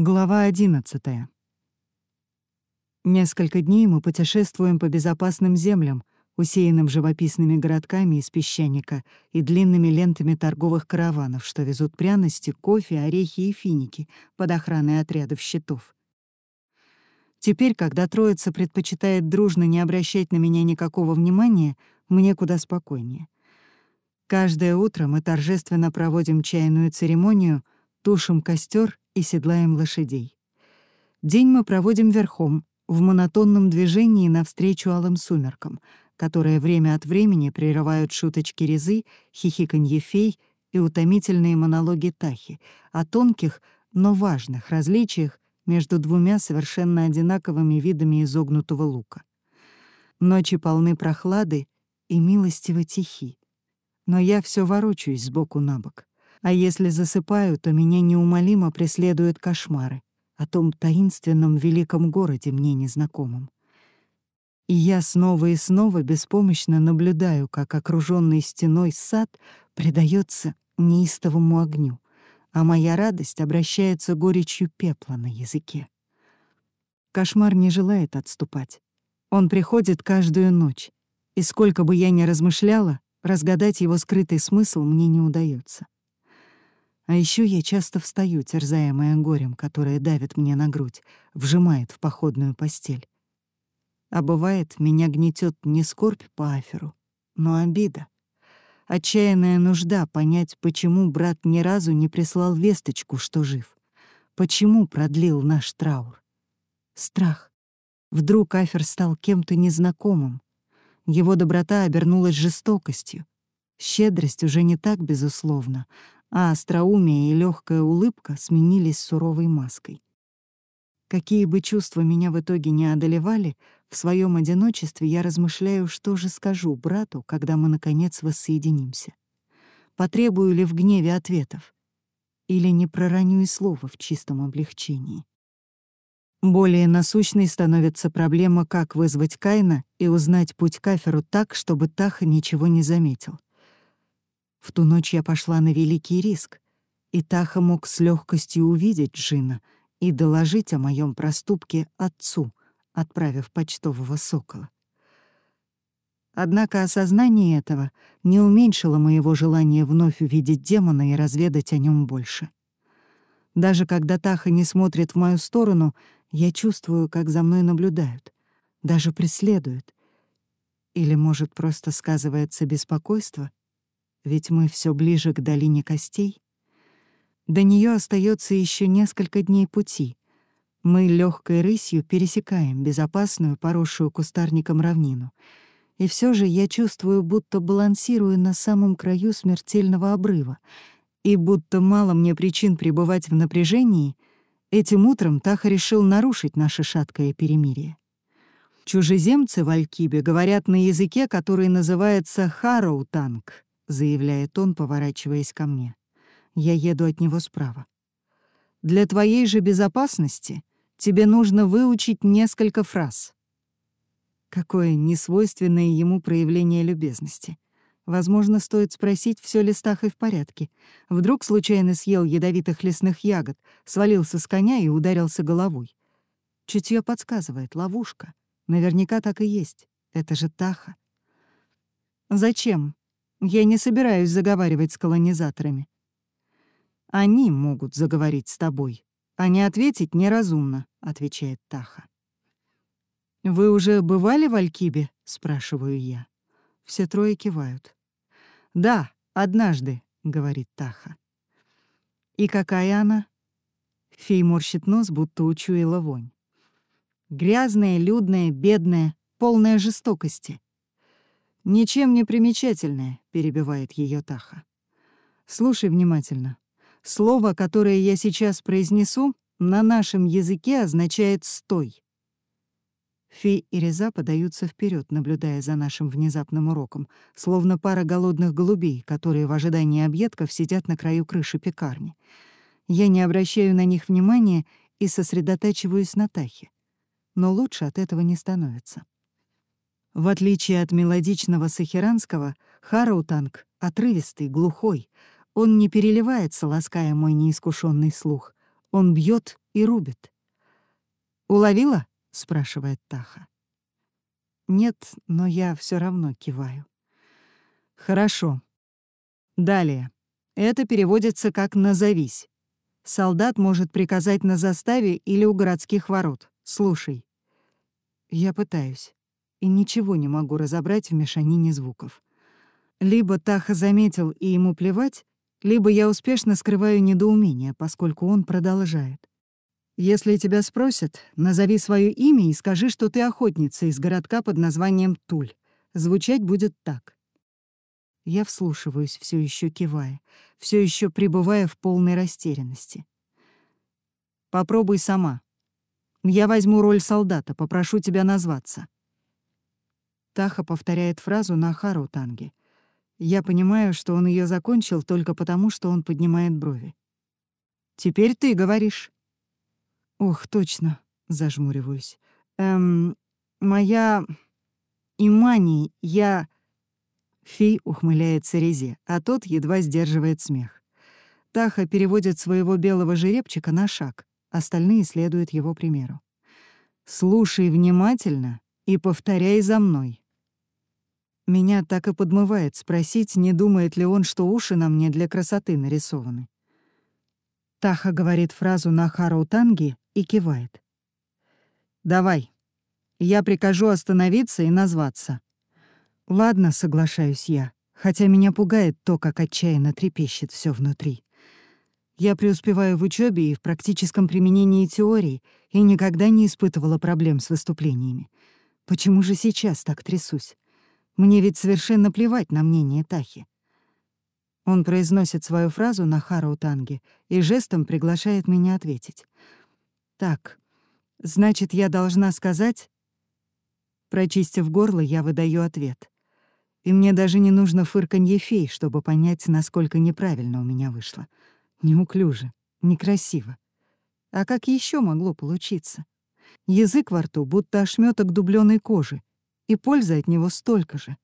Глава 11. Несколько дней мы путешествуем по безопасным землям, усеянным живописными городками из песчаника и длинными лентами торговых караванов, что везут пряности, кофе, орехи и финики под охраной отрядов щитов. Теперь, когда троица предпочитает дружно не обращать на меня никакого внимания, мне куда спокойнее. Каждое утро мы торжественно проводим чайную церемонию, тушим костер и седлаем лошадей. День мы проводим верхом, в монотонном движении навстречу алым сумеркам, которые время от времени прерывают шуточки резы, хихиканье фей и утомительные монологи Тахи о тонких, но важных различиях между двумя совершенно одинаковыми видами изогнутого лука. Ночи полны прохлады и милостиво тихи. Но я все ворочаюсь сбоку на бок. А если засыпаю, то меня неумолимо преследуют кошмары о том таинственном великом городе мне незнакомом. И я снова и снова беспомощно наблюдаю, как окруженный стеной сад предается неистовому огню, а моя радость обращается горечью пепла на языке. Кошмар не желает отступать. Он приходит каждую ночь, и сколько бы я ни размышляла, разгадать его скрытый смысл мне не удается. А еще я часто встаю, терзаемая горем, которое давит мне на грудь, вжимает в походную постель. А бывает, меня гнетет не скорбь по аферу, но обида. Отчаянная нужда понять, почему брат ни разу не прислал весточку, что жив. Почему продлил наш траур. Страх. Вдруг Афер стал кем-то незнакомым. Его доброта обернулась жестокостью. Щедрость уже не так безусловна, а остроумие и легкая улыбка сменились суровой маской. Какие бы чувства меня в итоге не одолевали, в своем одиночестве я размышляю, что же скажу брату, когда мы, наконец, воссоединимся. Потребую ли в гневе ответов? Или не пророню и слова в чистом облегчении? Более насущной становится проблема, как вызвать Кайна и узнать путь к Аферу так, чтобы Таха ничего не заметил. В ту ночь я пошла на великий риск, и Таха мог с легкостью увидеть Джина и доложить о моем проступке отцу, отправив почтового сокола. Однако осознание этого не уменьшило моего желания вновь увидеть демона и разведать о нем больше. Даже когда Таха не смотрит в мою сторону, я чувствую, как за мной наблюдают, даже преследуют. Или, может, просто сказывается беспокойство? Ведь мы все ближе к долине костей. До нее остается еще несколько дней пути. Мы легкой рысью пересекаем безопасную, поросшую кустарником равнину. И все же я чувствую, будто балансирую на самом краю смертельного обрыва, и будто мало мне причин пребывать в напряжении, этим утром Таха решил нарушить наше шаткое перемирие. Чужеземцы в Алькибе говорят на языке, который называется хароутанг, заявляет он, поворачиваясь ко мне. Я еду от него справа. Для твоей же безопасности тебе нужно выучить несколько фраз. Какое несвойственное ему проявление любезности. Возможно, стоит спросить, все ли с Тахой в порядке. Вдруг случайно съел ядовитых лесных ягод, свалился с коня и ударился головой. Чутье подсказывает, ловушка. Наверняка так и есть. Это же Таха. «Зачем?» Я не собираюсь заговаривать с колонизаторами. Они могут заговорить с тобой, а не ответить неразумно, отвечает Таха. Вы уже бывали в Алькибе? спрашиваю я. Все трое кивают. Да, однажды, говорит Таха. И какая она? Фей морщит нос, будто учуяла вонь. Грязная, людная, бедная, полная жестокости. «Ничем не примечательное», — перебивает ее Таха. «Слушай внимательно. Слово, которое я сейчас произнесу, на нашем языке означает «стой». Фи и Реза подаются вперед, наблюдая за нашим внезапным уроком, словно пара голодных голубей, которые в ожидании объедков сидят на краю крыши пекарни. Я не обращаю на них внимания и сосредотачиваюсь на Тахе. Но лучше от этого не становится. В отличие от мелодичного сахиранского, хараутанг отрывистый, глухой. Он не переливается, лаская мой неискушенный слух. Он бьет и рубит. «Уловила?» — спрашивает Таха. Нет, но я все равно киваю. Хорошо. Далее. Это переводится как «назовись». Солдат может приказать на заставе или у городских ворот. Слушай. Я пытаюсь. И ничего не могу разобрать в мешанине звуков. Либо Таха заметил и ему плевать, либо я успешно скрываю недоумение, поскольку он продолжает. Если тебя спросят, назови свое имя и скажи, что ты охотница из городка под названием Туль. Звучать будет так. Я вслушиваюсь, все еще кивая, все еще пребывая в полной растерянности. Попробуй сама. Я возьму роль солдата, попрошу тебя назваться. Таха повторяет фразу на Хару Танге. Я понимаю, что он ее закончил только потому, что он поднимает брови. «Теперь ты говоришь». «Ох, точно», — зажмуриваюсь. «Эм, моя... Имани, я...» Фей ухмыляется Резе, а тот едва сдерживает смех. Таха переводит своего белого жеребчика на шаг, остальные следуют его примеру. «Слушай внимательно и повторяй за мной». Меня так и подмывает спросить, не думает ли он, что уши на мне для красоты нарисованы. Таха говорит фразу на Хараутанги и кивает. «Давай. Я прикажу остановиться и назваться. Ладно, соглашаюсь я, хотя меня пугает то, как отчаянно трепещет все внутри. Я преуспеваю в учебе и в практическом применении теорий и никогда не испытывала проблем с выступлениями. Почему же сейчас так трясусь? Мне ведь совершенно плевать на мнение Тахи. Он произносит свою фразу на Хараутанге и жестом приглашает меня ответить. «Так, значит, я должна сказать...» Прочистив горло, я выдаю ответ и мне даже не нужно фырканье фей, чтобы понять, насколько неправильно у меня вышло. Неуклюже, некрасиво. А как еще могло получиться? Язык во рту, будто ошметок дубленой кожи, и пользы от него столько же.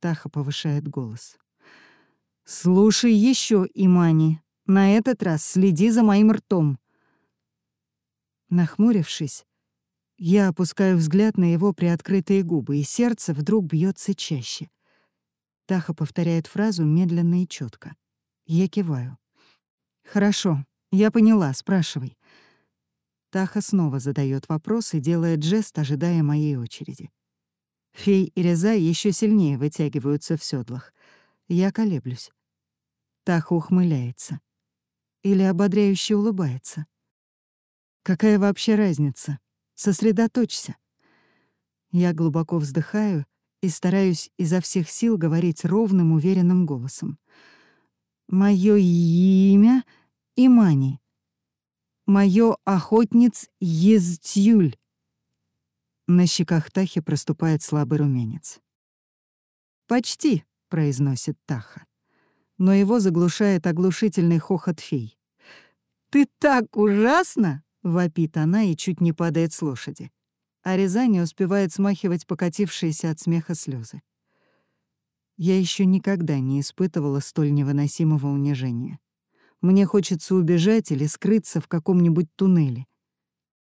Таха повышает голос. «Слушай еще, Имани, на этот раз следи за моим ртом». Нахмурившись, я опускаю взгляд на его приоткрытые губы, и сердце вдруг бьется чаще. Таха повторяет фразу медленно и четко. Я киваю. «Хорошо, я поняла, спрашивай». Таха снова задает вопрос и делает жест, ожидая моей очереди. Фей и Реза еще сильнее вытягиваются в седлах. Я колеблюсь. Таха ухмыляется. Или ободряюще улыбается. Какая вообще разница? Сосредоточься. Я глубоко вздыхаю и стараюсь изо всех сил говорить ровным, уверенным голосом. Моё имя — Имани. Моё охотниц — Езтюль. На щеках Тахи проступает слабый румянец. «Почти», — произносит Таха. Но его заглушает оглушительный хохот фей. «Ты так ужасно!» Вопит она и чуть не падает с лошади. А Реза не успевает смахивать покатившиеся от смеха слезы. Я еще никогда не испытывала столь невыносимого унижения. Мне хочется убежать или скрыться в каком-нибудь туннеле.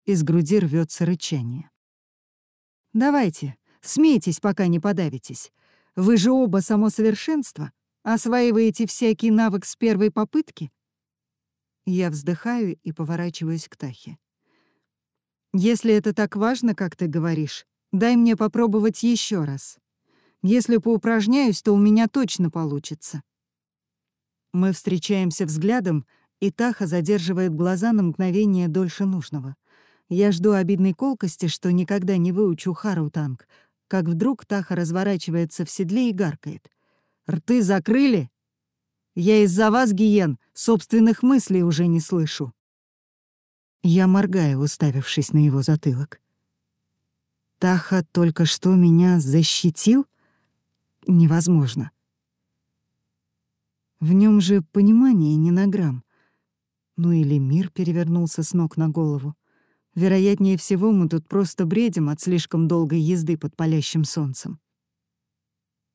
Из груди рвется рычание. «Давайте, смейтесь, пока не подавитесь. Вы же оба само совершенство. Осваиваете всякий навык с первой попытки?» Я вздыхаю и поворачиваюсь к Тахе. «Если это так важно, как ты говоришь, дай мне попробовать еще раз. Если поупражняюсь, то у меня точно получится». Мы встречаемся взглядом, и Таха задерживает глаза на мгновение дольше нужного. Я жду обидной колкости, что никогда не выучу Харутанг, как вдруг Таха разворачивается в седле и гаркает. «Рты закрыли? Я из-за вас, Гиен, собственных мыслей уже не слышу. Я моргаю, уставившись на его затылок. Таха только что меня защитил? Невозможно. В нем же понимание не на грамм. Ну или мир перевернулся с ног на голову. Вероятнее всего, мы тут просто бредим от слишком долгой езды под палящим солнцем.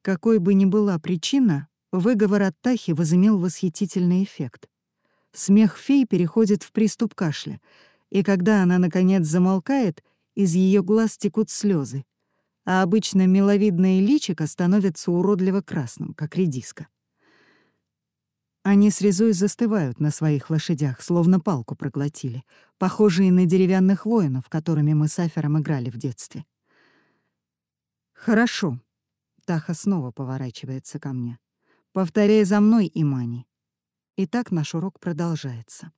Какой бы ни была причина, Выговор от Тахи возымел восхитительный эффект. Смех фей переходит в приступ кашля, и когда она, наконец, замолкает, из ее глаз текут слезы, а обычно миловидное личико становится уродливо красным, как редиска. Они с резой застывают на своих лошадях, словно палку проглотили, похожие на деревянных воинов, которыми мы с Афером играли в детстве. «Хорошо». Таха снова поворачивается ко мне. «Повторяй за мной, Имани». И так наш урок продолжается.